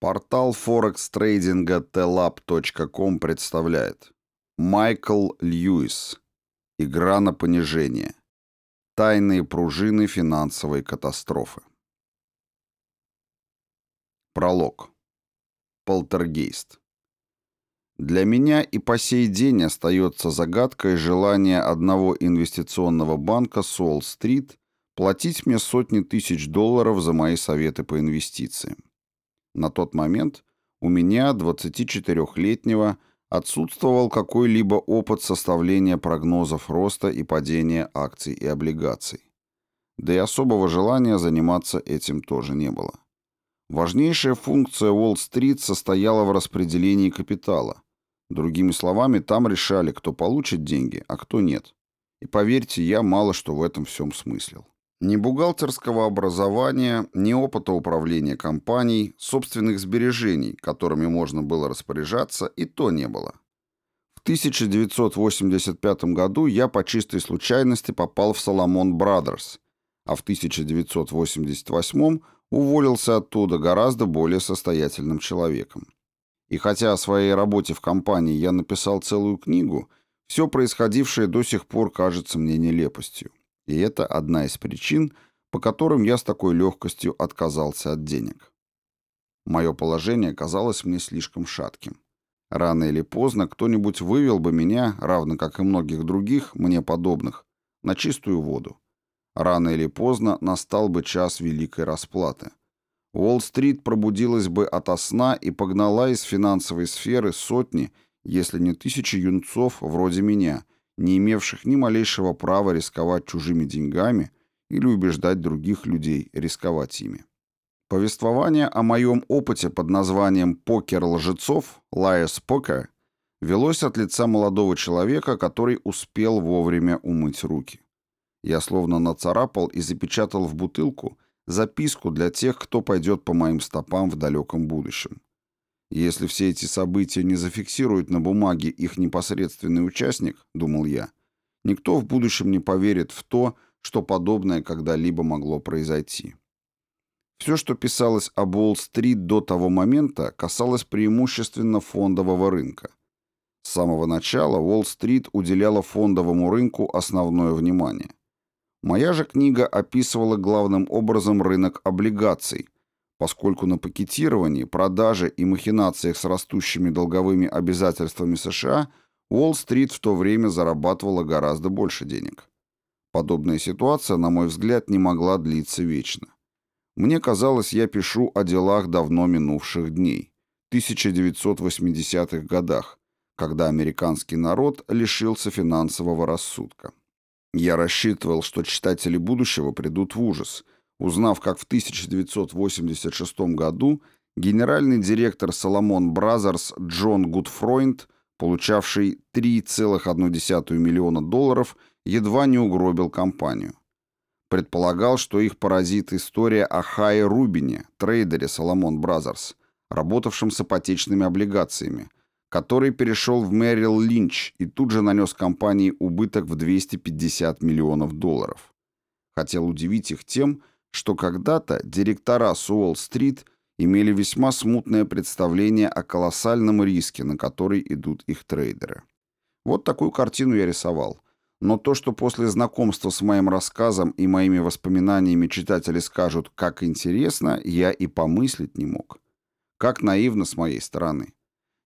Портал форекс-трейдинга telab.com представляет. Майкл Льюис. Игра на понижение. Тайные пружины финансовой катастрофы. Пролог. Полтергейст. Для меня и по сей день остается загадкой желание одного инвестиционного банка Солл-стрит платить мне сотни тысяч долларов за мои советы по инвестициям. На тот момент у меня, 24-летнего, отсутствовал какой-либо опыт составления прогнозов роста и падения акций и облигаций. Да и особого желания заниматься этим тоже не было. Важнейшая функция Уолл-стрит состояла в распределении капитала. Другими словами, там решали, кто получит деньги, а кто нет. И поверьте, я мало что в этом всем смыслил. Ни бухгалтерского образования, ни опыта управления компанией, собственных сбережений, которыми можно было распоряжаться, и то не было. В 1985 году я по чистой случайности попал в Соломон Brothers, а в 1988 уволился оттуда гораздо более состоятельным человеком. И хотя о своей работе в компании я написал целую книгу, все происходившее до сих пор кажется мне нелепостью. И это одна из причин, по которым я с такой легкостью отказался от денег. Мое положение казалось мне слишком шатким. Рано или поздно кто-нибудь вывел бы меня, равно как и многих других, мне подобных, на чистую воду. Рано или поздно настал бы час великой расплаты. Уолл-стрит пробудилась бы ото сна и погнала из финансовой сферы сотни, если не тысячи юнцов вроде меня, не имевших ни малейшего права рисковать чужими деньгами или убеждать других людей рисковать ими. Повествование о моем опыте под названием «Покер лжецов» (Liar's Poker) велось от лица молодого человека, который успел вовремя умыть руки. Я словно нацарапал и запечатал в бутылку записку для тех, кто пойдет по моим стопам в далеком будущем. Если все эти события не зафиксирует на бумаге их непосредственный участник, думал я, никто в будущем не поверит в то, что подобное когда-либо могло произойти. Все, что писалось об Уолл-стрит до того момента, касалось преимущественно фондового рынка. С самого начала Уолл-стрит уделяла фондовому рынку основное внимание. Моя же книга описывала главным образом рынок облигаций, поскольку на пакетировании, продаже и махинациях с растущими долговыми обязательствами США Уолл-стрит в то время зарабатывала гораздо больше денег. Подобная ситуация, на мой взгляд, не могла длиться вечно. Мне казалось, я пишу о делах давно минувших дней, 1980-х годах, когда американский народ лишился финансового рассудка. Я рассчитывал, что читатели будущего придут в ужас – узнав, как в 1986 году генеральный директор Salomon Brothers Джон Гудфройнд, получавший 3,1 миллиона долларов, едва не угробил компанию. Предполагал, что их поразит история о Хае Рубине, трейдере Salomon Brothers, работавшем с ипотечными облигациями, который перешел в Merrill Lynch и тут же нанес компании убыток в 250 миллионов долларов. Хотел удивить их тем, что когда-то директора с Уолл-стрит имели весьма смутное представление о колоссальном риске, на который идут их трейдеры. Вот такую картину я рисовал. Но то, что после знакомства с моим рассказом и моими воспоминаниями читатели скажут «как интересно», я и помыслить не мог. Как наивно с моей стороны.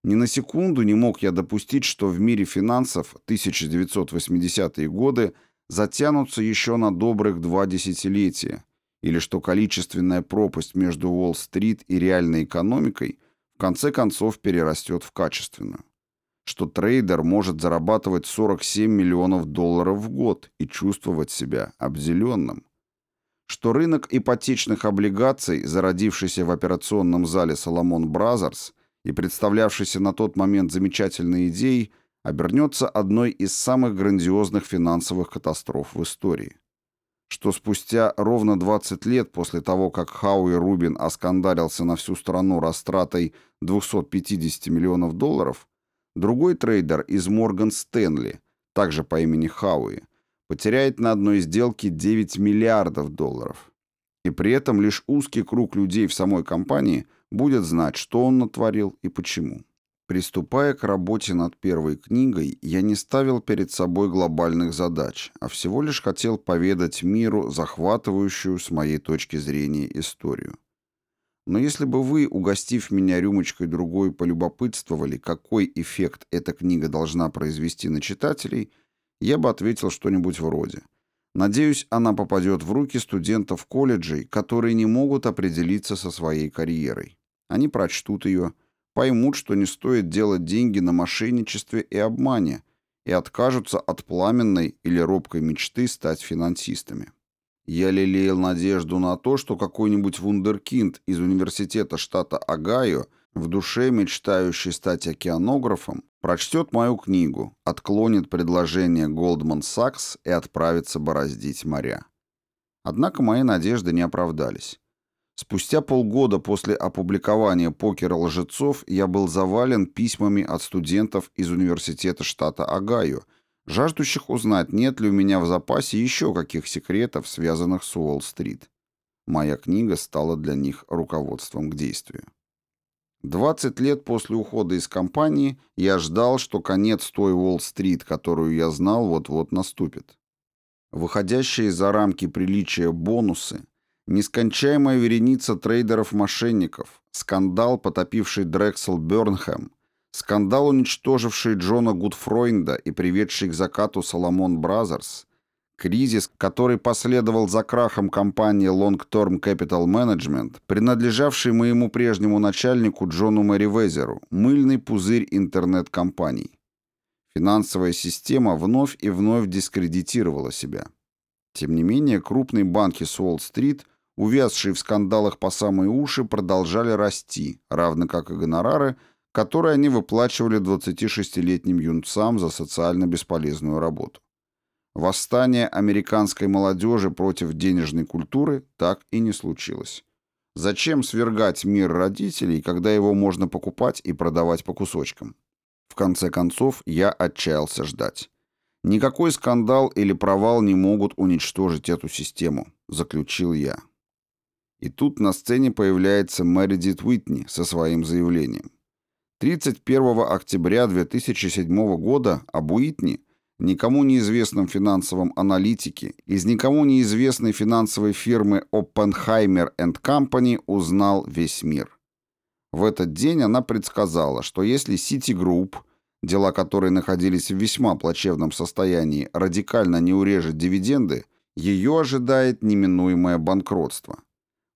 Ни на секунду не мог я допустить, что в мире финансов 1980-е годы затянутся еще на добрых два десятилетия, или что количественная пропасть между Уолл-стрит и реальной экономикой в конце концов перерастет в качественную. Что трейдер может зарабатывать 47 миллионов долларов в год и чувствовать себя обделенным. Что рынок ипотечных облигаций, зародившийся в операционном зале Salomon Brothers и представлявшийся на тот момент замечательной идеей, обернется одной из самых грандиозных финансовых катастроф в истории что спустя ровно 20 лет после того, как Хауи Рубин оскандарился на всю страну растратой 250 миллионов долларов, другой трейдер из Морган Стэнли, также по имени Хауи, потеряет на одной сделке 9 миллиардов долларов. И при этом лишь узкий круг людей в самой компании будет знать, что он натворил и почему. Приступая к работе над первой книгой, я не ставил перед собой глобальных задач, а всего лишь хотел поведать миру захватывающую с моей точки зрения историю. Но если бы вы, угостив меня рюмочкой другой, полюбопытствовали, какой эффект эта книга должна произвести на читателей, я бы ответил что-нибудь вроде «Надеюсь, она попадет в руки студентов колледжей, которые не могут определиться со своей карьерой. Они прочтут ее, поймут, что не стоит делать деньги на мошенничестве и обмане, и откажутся от пламенной или робкой мечты стать финансистами. Я лелеял надежду на то, что какой-нибудь вундеркинд из университета штата Огайо, в душе мечтающий стать океанографом, прочтет мою книгу, отклонит предложение Goldman Sachs и отправится бороздить моря. Однако мои надежды не оправдались. Спустя полгода после опубликования «Покера лжецов» я был завален письмами от студентов из университета штата Огайо, жаждущих узнать, нет ли у меня в запасе еще каких секретов, связанных с Уолл-стрит. Моя книга стала для них руководством к действию. 20 лет после ухода из компании я ждал, что конец той Уолл-стрит, которую я знал, вот-вот наступит. Выходящие за рамки приличия бонусы – Нескончаемая вереница трейдеров-мошенников, скандал, потопивший Drexel Burnham, скандал, уничтоживший Джона Гудфройнда и приведший к закату Salomon Brothers, кризис, который последовал за крахом компании Long Term Capital Management, принадлежавший моему прежнему начальнику Джону Мэривезеру, мыльный пузырь интернет-компаний. Финансовая система вновь и вновь дискредитировала себя. Тем не менее, крупные банки с Уолл-стрит – увязшие в скандалах по самые уши, продолжали расти, равно как и гонорары, которые они выплачивали 26-летним юнцам за социально бесполезную работу. Восстание американской молодежи против денежной культуры так и не случилось. Зачем свергать мир родителей, когда его можно покупать и продавать по кусочкам? В конце концов, я отчаялся ждать. Никакой скандал или провал не могут уничтожить эту систему, заключил я. И тут на сцене появляется Мэридит Уитни со своим заявлением. 31 октября 2007 года об Уитни, никому неизвестном финансовом аналитике, из никому неизвестной финансовой фирмы Oppenheimer Company узнал весь мир. В этот день она предсказала, что если Citigroup, дела которой находились в весьма плачевном состоянии, радикально не урежет дивиденды, ее ожидает неминуемое банкротство.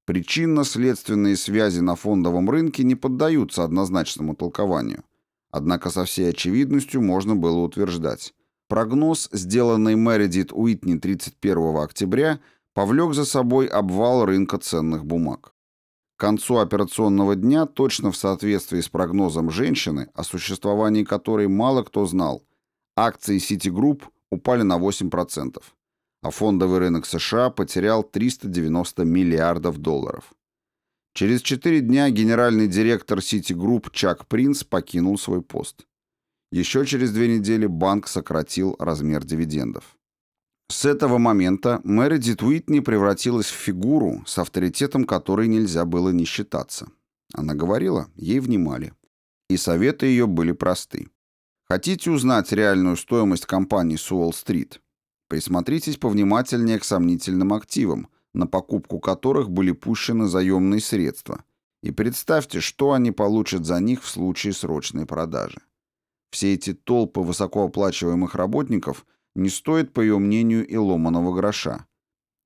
Причинно-следственные связи на фондовом рынке не поддаются однозначному толкованию. Однако со всей очевидностью можно было утверждать. Прогноз, сделанный Мэридит Уитни 31 октября, повлек за собой обвал рынка ценных бумаг. К концу операционного дня, точно в соответствии с прогнозом женщины, о существовании которой мало кто знал, акции Citigroup упали на 8% а фондовый рынок США потерял 390 миллиардов долларов. Через четыре дня генеральный директор Citigroup Чак Принц покинул свой пост. Еще через две недели банк сократил размер дивидендов. С этого момента Мэридит Уитни превратилась в фигуру, с авторитетом которой нельзя было не считаться. Она говорила, ей внимали. И советы ее были просты. Хотите узнать реальную стоимость компании с Уолл-стрит? Присмотритесь повнимательнее к сомнительным активам, на покупку которых были пущены заемные средства, и представьте, что они получат за них в случае срочной продажи. Все эти толпы высокооплачиваемых работников не стоят, по ее мнению, и ломаного гроша.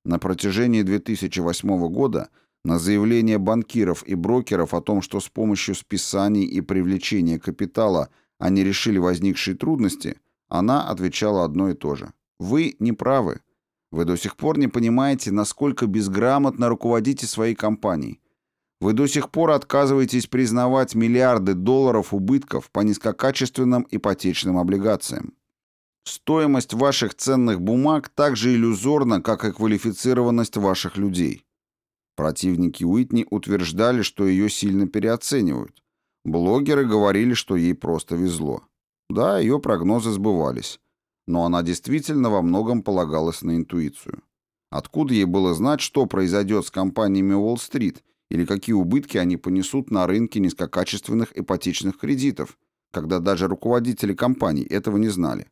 На протяжении 2008 года на заявление банкиров и брокеров о том, что с помощью списаний и привлечения капитала они решили возникшие трудности, она отвечала одно и то же. Вы не правы. Вы до сих пор не понимаете, насколько безграмотно руководите своей компанией. Вы до сих пор отказываетесь признавать миллиарды долларов убытков по низкокачественным ипотечным облигациям. Стоимость ваших ценных бумаг так же иллюзорна, как и квалифицированность ваших людей. Противники Уитни утверждали, что ее сильно переоценивают. Блогеры говорили, что ей просто везло. Да, ее прогнозы сбывались но она действительно во многом полагалась на интуицию. Откуда ей было знать, что произойдет с компаниями Уолл-стрит, или какие убытки они понесут на рынке низкокачественных ипотечных кредитов, когда даже руководители компаний этого не знали.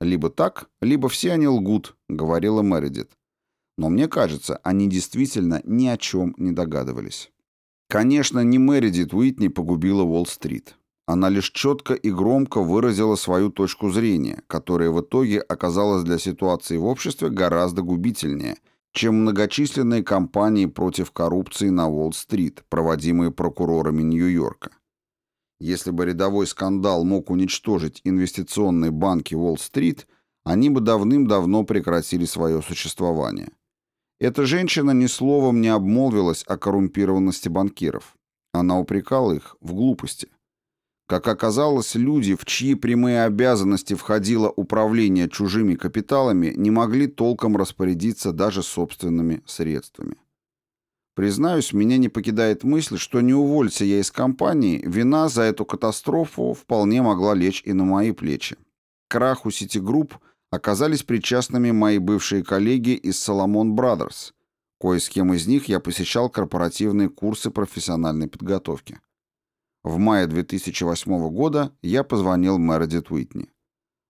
«Либо так, либо все они лгут», — говорила Мередит. Но мне кажется, они действительно ни о чем не догадывались. Конечно, не Мередит Уитни погубила Уолл-стрит. Она лишь четко и громко выразила свою точку зрения, которая в итоге оказалась для ситуации в обществе гораздо губительнее, чем многочисленные кампании против коррупции на Уолл-стрит, проводимые прокурорами Нью-Йорка. Если бы рядовой скандал мог уничтожить инвестиционные банки Уолл-стрит, они бы давным-давно прекратили свое существование. Эта женщина ни словом не обмолвилась о коррумпированности банкиров. Она упрекала их в глупости. Как оказалось, люди, в чьи прямые обязанности входило управление чужими капиталами, не могли толком распорядиться даже собственными средствами. Признаюсь, меня не покидает мысль, что не уволься я из компании, вина за эту катастрофу вполне могла лечь и на мои плечи. К краху Citigroup оказались причастными мои бывшие коллеги из Solomon Brothers, кое с кем из них я посещал корпоративные курсы профессиональной подготовки. В мае 2008 года я позвонил Мередит Уитни.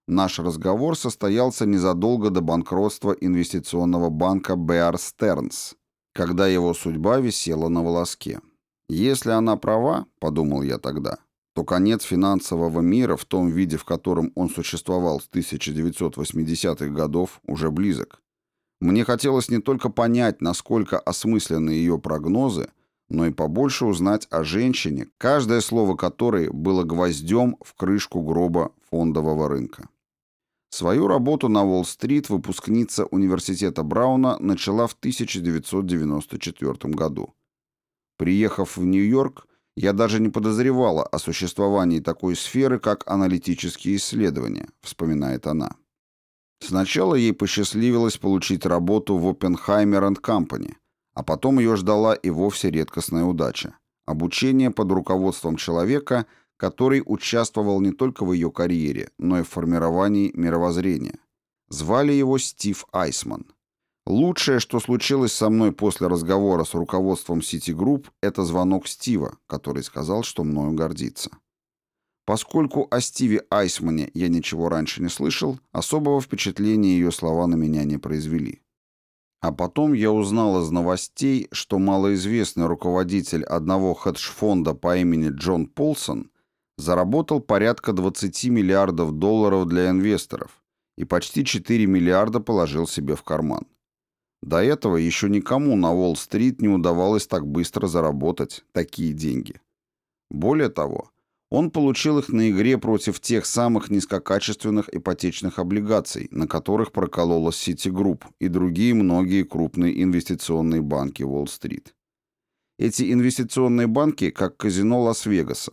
Наш разговор состоялся незадолго до банкротства инвестиционного банка Bear Stearns, когда его судьба висела на волоске. «Если она права, — подумал я тогда, — то конец финансового мира в том виде, в котором он существовал с 1980-х годов, уже близок. Мне хотелось не только понять, насколько осмысленны ее прогнозы, — но и побольше узнать о женщине, каждое слово которой было гвоздем в крышку гроба фондового рынка. Свою работу на Уолл-стрит выпускница университета Брауна начала в 1994 году. Приехав в Нью-Йорк, я даже не подозревала о существовании такой сферы, как аналитические исследования, вспоминает она. Сначала ей посчастливилось получить работу в Oppenheimer Company – а потом ее ждала и вовсе редкостная удача. Обучение под руководством человека, который участвовал не только в ее карьере, но и в формировании мировоззрения. Звали его Стив Айсман. Лучшее, что случилось со мной после разговора с руководством Citigroup, это звонок Стива, который сказал, что мною гордится. Поскольку о Стиве Айсмане я ничего раньше не слышал, особого впечатления ее слова на меня не произвели. А потом я узнал из новостей, что малоизвестный руководитель одного хедж-фонда по имени Джон Полсон заработал порядка 20 миллиардов долларов для инвесторов и почти 4 миллиарда положил себе в карман. До этого еще никому на Уолл-стрит не удавалось так быстро заработать такие деньги. Более того, он получил их на игре против тех самых низкокачественных ипотечных облигаций, на которых прокололась Citigroup и другие многие крупные инвестиционные банки Уолл-стрит. Эти инвестиционные банки как казино Лас-Вегаса.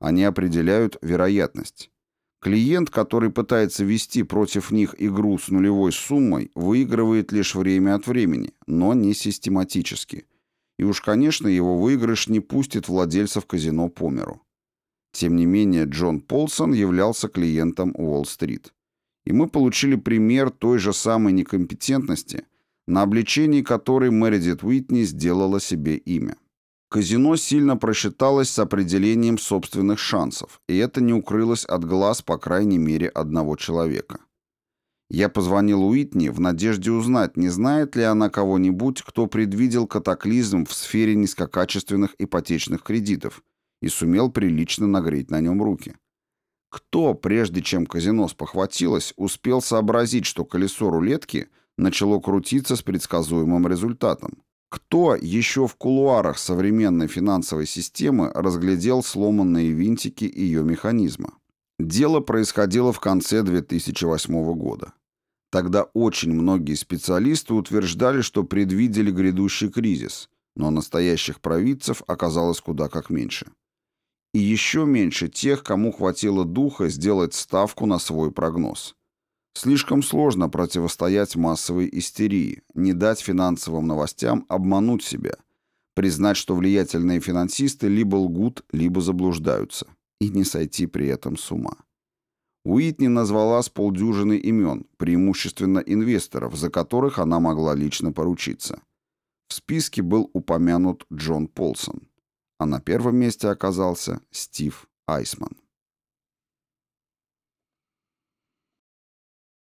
Они определяют вероятность. Клиент, который пытается вести против них игру с нулевой суммой, выигрывает лишь время от времени, но не систематически. И уж, конечно, его выигрыш не пустит владельцев казино по миру. Тем не менее, Джон Полсон являлся клиентом Уолл-стрит. И мы получили пример той же самой некомпетентности, на обличении которой Мэридит Уитни сделала себе имя. Казино сильно просчиталось с определением собственных шансов, и это не укрылось от глаз, по крайней мере, одного человека. Я позвонил Уитни в надежде узнать, не знает ли она кого-нибудь, кто предвидел катаклизм в сфере низкокачественных ипотечных кредитов и сумел прилично нагреть на нем руки. Кто, прежде чем казино спохватилось, успел сообразить, что колесо рулетки начало крутиться с предсказуемым результатом? Кто еще в кулуарах современной финансовой системы разглядел сломанные винтики ее механизма? Дело происходило в конце 2008 года. Тогда очень многие специалисты утверждали, что предвидели грядущий кризис, но настоящих провидцев оказалось куда как меньше и еще меньше тех, кому хватило духа сделать ставку на свой прогноз. Слишком сложно противостоять массовой истерии, не дать финансовым новостям обмануть себя, признать, что влиятельные финансисты либо лгут, либо заблуждаются, и не сойти при этом с ума. Уитни назвала с полдюжины имен, преимущественно инвесторов, за которых она могла лично поручиться. В списке был упомянут Джон Полсон, а на первом месте оказался Стив Айсман.